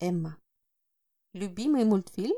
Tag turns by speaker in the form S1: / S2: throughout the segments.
S1: Эмма. Любимый мультфильм?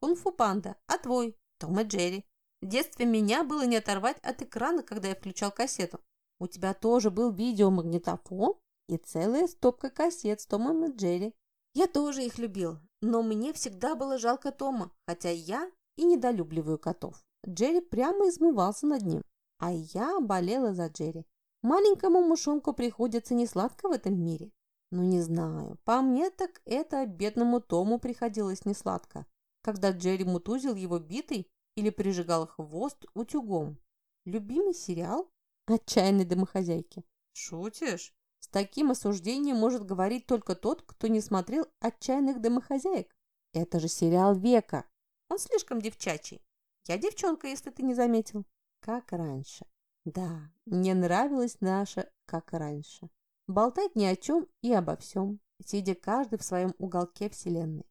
S1: Кунг-фу панда. А твой? Том и Джерри. В детстве меня было не оторвать от экрана, когда я включал кассету. У тебя тоже был видеомагнитофон и целая стопка кассет с Томом и Джерри. Я тоже их любил, но мне всегда было жалко Тома, хотя я и недолюбливаю котов. Джерри прямо измывался над ним, а я болела за Джерри. Маленькому мушонку приходится несладко в этом мире. Ну, не знаю, по мне так это бедному Тому приходилось несладко, когда Джерри мутузил его битой или прижигал хвост утюгом. Любимый сериал? Отчаянной домохозяйки. Шутишь? С таким осуждением может говорить только тот, кто не смотрел «Отчаянных домохозяек». Это же сериал века. Он слишком девчачий. Я девчонка, если ты не заметил. Как раньше. Да, мне нравилось наше «как раньше». Болтать ни о чем и обо всем, сидя каждый в своем уголке Вселенной.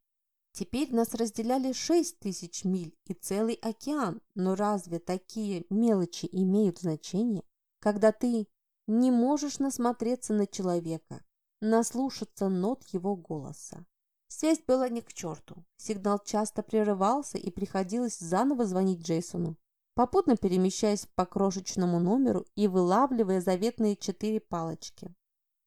S1: Теперь нас разделяли шесть тысяч миль и целый океан, но разве такие мелочи имеют значение, когда ты не можешь насмотреться на человека, наслушаться нот его голоса? Связь была не к черту. Сигнал часто прерывался и приходилось заново звонить Джейсону, попутно перемещаясь по крошечному номеру и вылавливая заветные четыре палочки.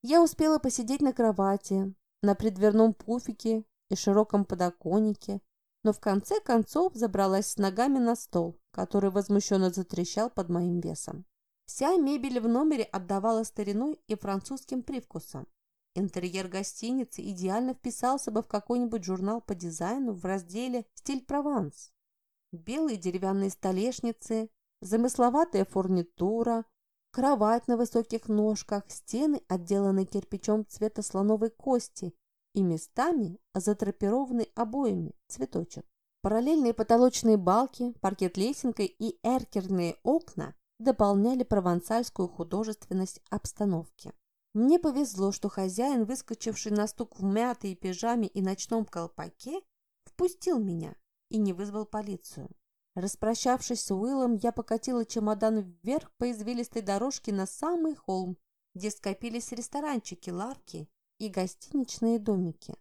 S1: Я успела посидеть на кровати, на предверном пуфике и широком подоконнике, но в конце концов забралась с ногами на стол, который возмущенно затрещал под моим весом. Вся мебель в номере отдавала стариной и французским привкусом. Интерьер гостиницы идеально вписался бы в какой-нибудь журнал по дизайну в разделе «Стиль Прованс». Белые деревянные столешницы, замысловатая фурнитура, Кровать на высоких ножках, стены отделаны кирпичом цвета слоновой кости и местами затрапированы обоями, цветочек. Параллельные потолочные балки, паркет-лесенка и эркерные окна дополняли провансальскую художественность обстановки. Мне повезло, что хозяин, выскочивший на стук в мятой пижаме и ночном колпаке, впустил меня и не вызвал полицию. Распрощавшись с Уиллом, я покатила чемодан вверх по извилистой дорожке на самый холм, где скопились ресторанчики, лавки и гостиничные домики.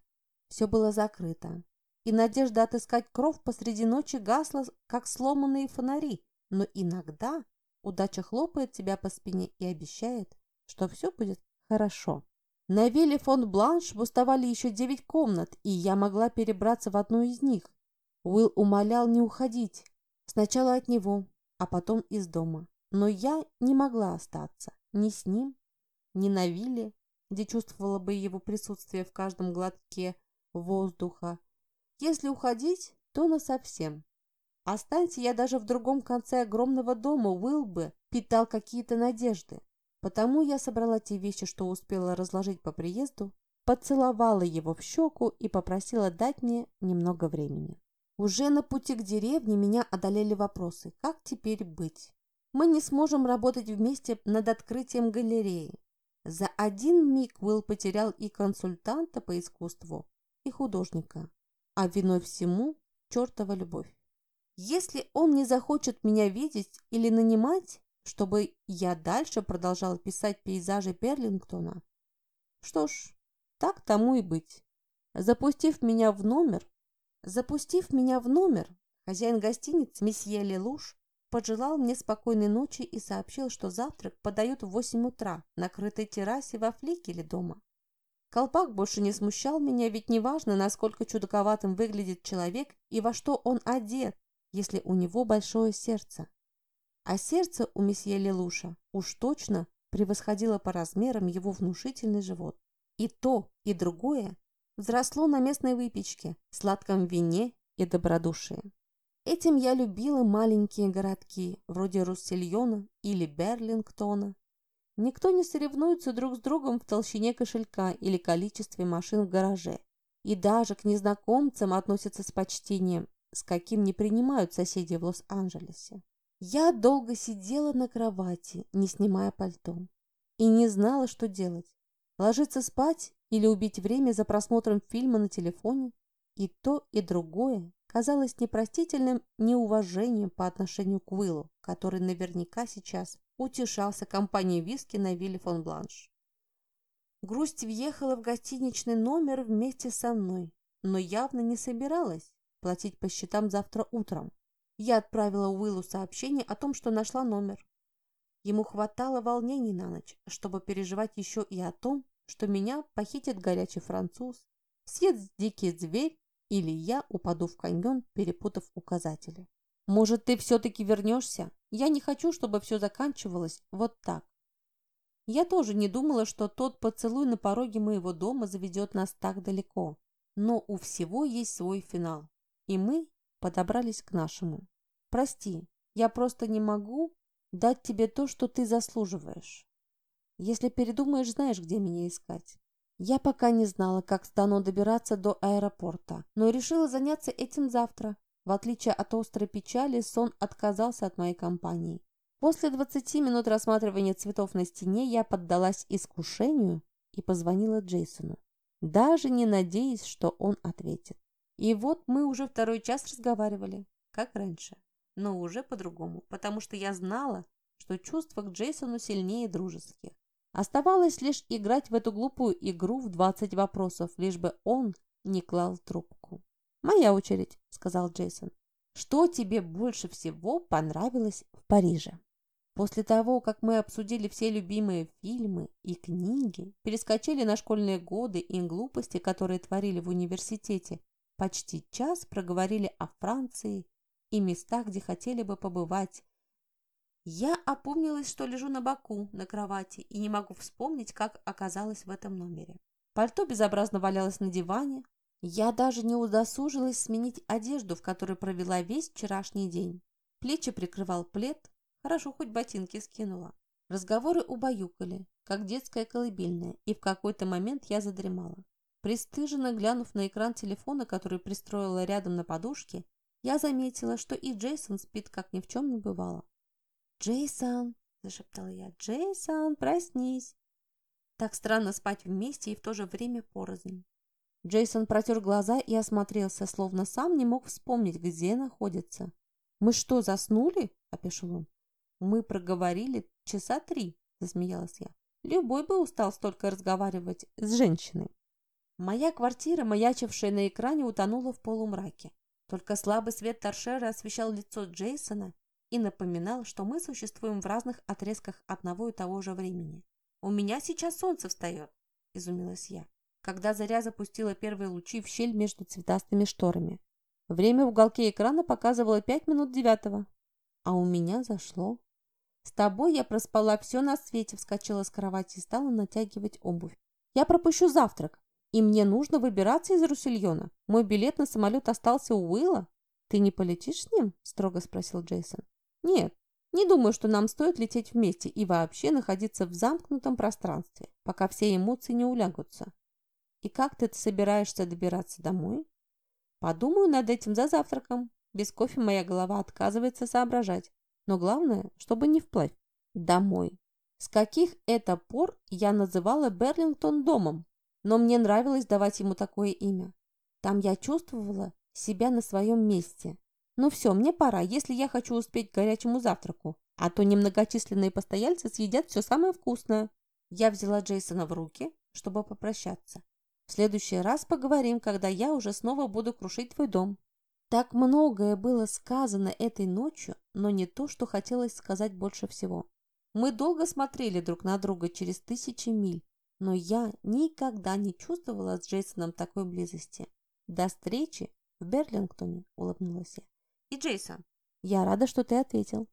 S1: Все было закрыто, и надежда отыскать кров посреди ночи гасла, как сломанные фонари, но иногда удача хлопает тебя по спине и обещает, что все будет хорошо. На вилле фон Бланш уставали еще девять комнат, и я могла перебраться в одну из них. Уилл умолял не уходить, Сначала от него, а потом из дома. Но я не могла остаться ни с ним, ни на вилле, где чувствовала бы его присутствие в каждом глотке воздуха. Если уходить, то насовсем. Останься я даже в другом конце огромного дома, Уилл бы питал какие-то надежды. Потому я собрала те вещи, что успела разложить по приезду, поцеловала его в щеку и попросила дать мне немного времени. Уже на пути к деревне меня одолели вопросы. Как теперь быть? Мы не сможем работать вместе над открытием галереи. За один миг Уилл потерял и консультанта по искусству, и художника. А виной всему чертова любовь. Если он не захочет меня видеть или нанимать, чтобы я дальше продолжал писать пейзажи Перлингтона, что ж, так тому и быть. Запустив меня в номер, Запустив меня в номер, хозяин гостиницы, месье Лелуш, пожелал мне спокойной ночи и сообщил, что завтрак подают в восемь утра на крытой террасе во фликеле дома. Колпак больше не смущал меня, ведь неважно, насколько чудаковатым выглядит человек и во что он одет, если у него большое сердце. А сердце у месье Лелуша уж точно превосходило по размерам его внушительный живот. И то, и другое взросло на местной выпечке, сладком вине и добродушии. Этим я любила маленькие городки, вроде Руссельона или Берлингтона. Никто не соревнуется друг с другом в толщине кошелька или количестве машин в гараже. И даже к незнакомцам относятся с почтением, с каким не принимают соседи в Лос-Анджелесе. Я долго сидела на кровати, не снимая пальто, и не знала, что делать. Ложиться спать или убить время за просмотром фильма на телефоне. И то, и другое казалось непростительным неуважением по отношению к Уиллу, который наверняка сейчас утешался компанией виски на вилле фон Бланш. Грусть въехала в гостиничный номер вместе со мной, но явно не собиралась платить по счетам завтра утром. Я отправила Уиллу сообщение о том, что нашла номер. Ему хватало волнений на ночь, чтобы переживать еще и о том, что меня похитит горячий француз, съест дикий зверь или я упаду в каньон, перепутав указатели. Может, ты все-таки вернешься? Я не хочу, чтобы все заканчивалось вот так. Я тоже не думала, что тот поцелуй на пороге моего дома заведет нас так далеко. Но у всего есть свой финал. И мы подобрались к нашему. Прости, я просто не могу дать тебе то, что ты заслуживаешь. Если передумаешь, знаешь, где меня искать. Я пока не знала, как стану добираться до аэропорта, но решила заняться этим завтра. В отличие от острой печали, сон отказался от моей компании. После 20 минут рассматривания цветов на стене я поддалась искушению и позвонила Джейсону, даже не надеясь, что он ответит. И вот мы уже второй час разговаривали, как раньше, но уже по-другому, потому что я знала, что чувства к Джейсону сильнее дружеских. Оставалось лишь играть в эту глупую игру в 20 вопросов, лишь бы он не клал трубку. «Моя очередь», — сказал Джейсон. «Что тебе больше всего понравилось в Париже?» После того, как мы обсудили все любимые фильмы и книги, перескочили на школьные годы и глупости, которые творили в университете, почти час проговорили о Франции и местах, где хотели бы побывать. Я опомнилась, что лежу на боку на кровати и не могу вспомнить, как оказалась в этом номере. Пальто безобразно валялось на диване. Я даже не удосужилась сменить одежду, в которой провела весь вчерашний день. Плечи прикрывал плед, Хорошо, хоть ботинки скинула. Разговоры убаюкали, как детская колыбельная, и в какой-то момент я задремала. Престыженно глянув на экран телефона, который пристроила рядом на подушке, я заметила, что и Джейсон спит, как ни в чем не бывало. «Джейсон!» – зашептала я. «Джейсон, проснись!» Так странно спать вместе и в то же время порознь. Джейсон протер глаза и осмотрелся, словно сам не мог вспомнить, где находится. «Мы что, заснули?» – опешил он. Мы проговорили часа три, засмеялась я. Любой бы устал столько разговаривать с женщиной. Моя квартира, маячившая на экране, утонула в полумраке. Только слабый свет торшера освещал лицо Джейсона и напоминал, что мы существуем в разных отрезках одного и того же времени. «У меня сейчас солнце встает», – изумилась я, когда заря запустила первые лучи в щель между цветастыми шторами. Время в уголке экрана показывало пять минут девятого, а у меня зашло с тобой я проспала все на свете, вскочила с кровати и стала натягивать обувь. Я пропущу завтрак, и мне нужно выбираться из Руссельона. Мой билет на самолет остался у Уилла. Ты не полетишь с ним? Строго спросил Джейсон. Нет, не думаю, что нам стоит лететь вместе и вообще находиться в замкнутом пространстве, пока все эмоции не улягутся. И как ты собираешься добираться домой? Подумаю над этим за завтраком. Без кофе моя голова отказывается соображать. Но главное, чтобы не вплавь. Домой. С каких это пор я называла Берлингтон домом? Но мне нравилось давать ему такое имя. Там я чувствовала себя на своем месте. Ну все, мне пора, если я хочу успеть к горячему завтраку, а то немногочисленные постояльцы съедят все самое вкусное. Я взяла Джейсона в руки, чтобы попрощаться. В следующий раз поговорим, когда я уже снова буду крушить твой дом. Так многое было сказано этой ночью, но не то, что хотелось сказать больше всего. Мы долго смотрели друг на друга через тысячи миль, но я никогда не чувствовала с Джейсоном такой близости. До встречи в Берлингтоне, улыбнулась я. И Джейсон, я рада, что ты ответил.